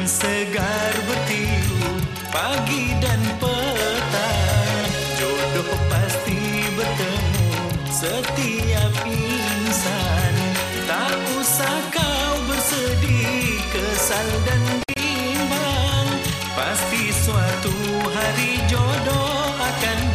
yang segar betiu pagi dan petang. Jodoh pasti bertemu setiap insan. Tak usah kau bersedih kesal dan bimbang. Pasti suatu hari jodoh akan